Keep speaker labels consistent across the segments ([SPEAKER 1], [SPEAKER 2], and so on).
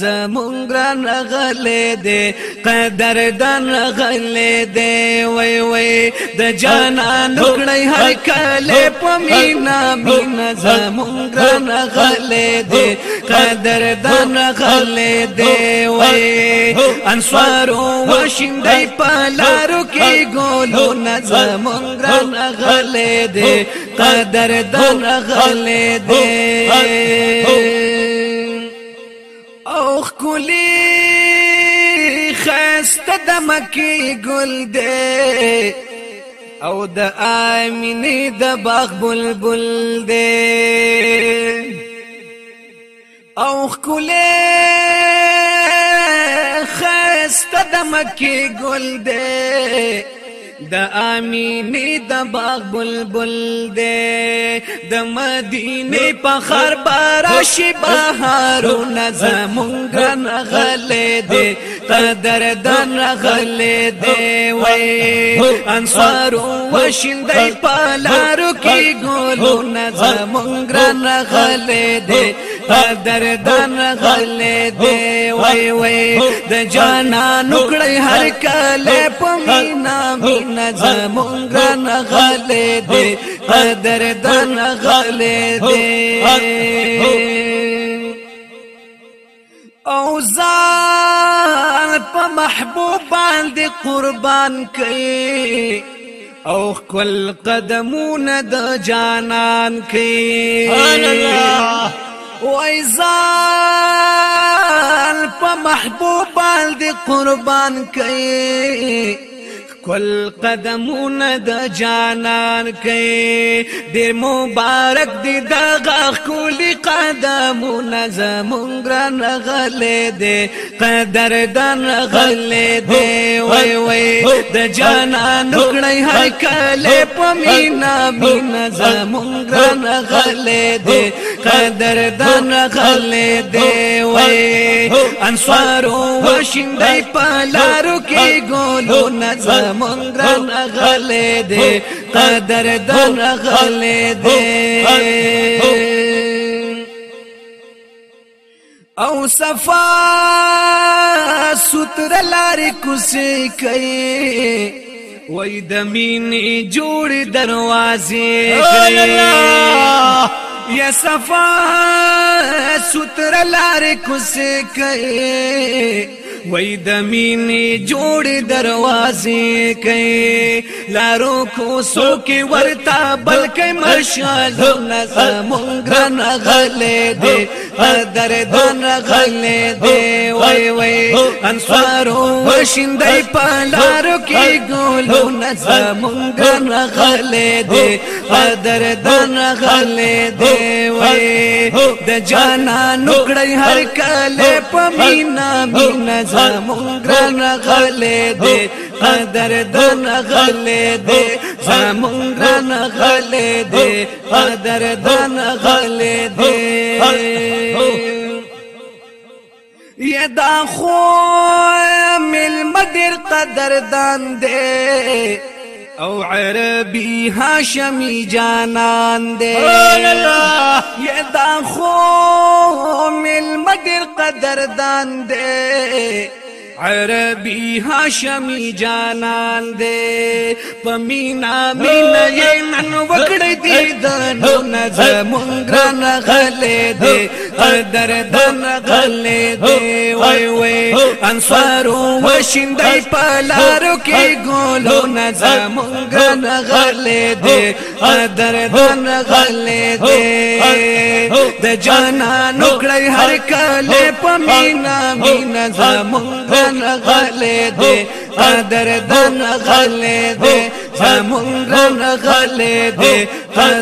[SPEAKER 1] زمونږ غلې دې قدر دان غلې دې وای وای د جانان لګړې هر کله پمینا مینا زمونږ غلې دې قدر دان غلې دې وای انصار او شیندای پلارو کې ګولو نه زمونږ غلې دې قدر دان غلې دې او خلی خسته د مکی ګل دی او د امینه د باغ بلبل دی او خلی خسته د مکی ګل دی د امینه د باغ بلبل دې د مدینه په خر بار شي بهارو نظمونګه نغلې دې قدر دان غلې دې وې انصار وشندې پالارو کې ګولو نظمونګه نغلې دې دردان غلې دی وای وای د جانا نکړی هر کله پمینا مینا زمونږ نه غلې دی دردان غلې دی او ځان په محبوب باندې قربان کړي او خپل قدمونه د جانان کې الله وایزال په محبوب باندې قربان کئ کل قدمونه د جانان کې ډېر مبارک دي دغه کولی قدمونه زمونږ نغلې دي قدر دان غلې دي وای وای د جانان کړي هر کله پمینا مینا زمونږ نغلې دي قدر دان غلې دي وای انصارو واشندای پلارو کې ګولو نظمون ګران غلې دې قدر دان غلې دې او صفا ستر لار کوسي کوي وای د مين جوړ دروازې کوي یا صفا ستر لار کوسه کئ وای د مینې جوړ دروازې کئ لارو کو سو کې ورتا بلکې مرشال نظم غن غلې دې دردان رغلې دی وای وای انصارو وشندای پلارو کې ګولو نظمونګ رغلې دی دردان رغلې دی وای د جانا نکړې هر کله پمینا مینا زمونګ رغلې دی قدر دن غلې دې زمونږ نه غلې دې قدر دن غلې دې یہ دا خو مل مدر قدر دان دے او عربی هاشمی جانان دے یہ دا خو مل مدر قدر دان دے عربي هاشمي جانان دې پمینا مینا یې نن وکړې دې دانو نظم ګران غلې دې قدر دن غلې دې وای وای انصار و شندای پلارو کې ګولو نظم ګران غلې دې قدر دن غلې دې د جانان وکړې هر کله پمینا مینا زمونږ دردان غلې دې دردان غلې دې زمون رن غلې دې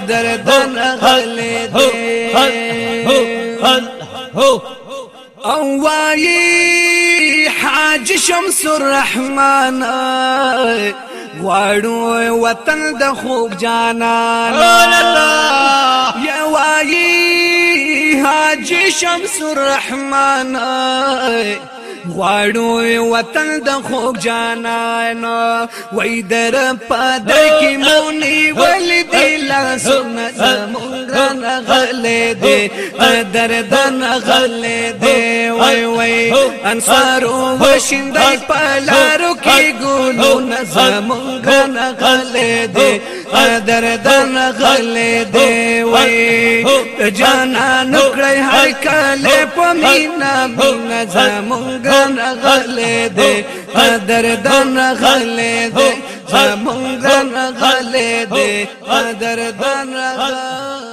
[SPEAKER 1] دردان غلې دې او وایي حاج شمس الرحمن غواړو وطن د خوب جانا یا وایي حاج شمس الرحمن غواړو وطن د خوږ جانانو وای در پدر کې مونی ول دی لاسونه زمونږه غلې دی قدر دن غلې دی وای وای انصار او شیندای پلارو کې ګونو زمونږه غلې دی قدر دن غلی دی وی جانا نکڑی ہر کالی پمینا مینا زمونگن غلی دی قدر دن غلی دی زمونگن غلی دی قدر دن غلی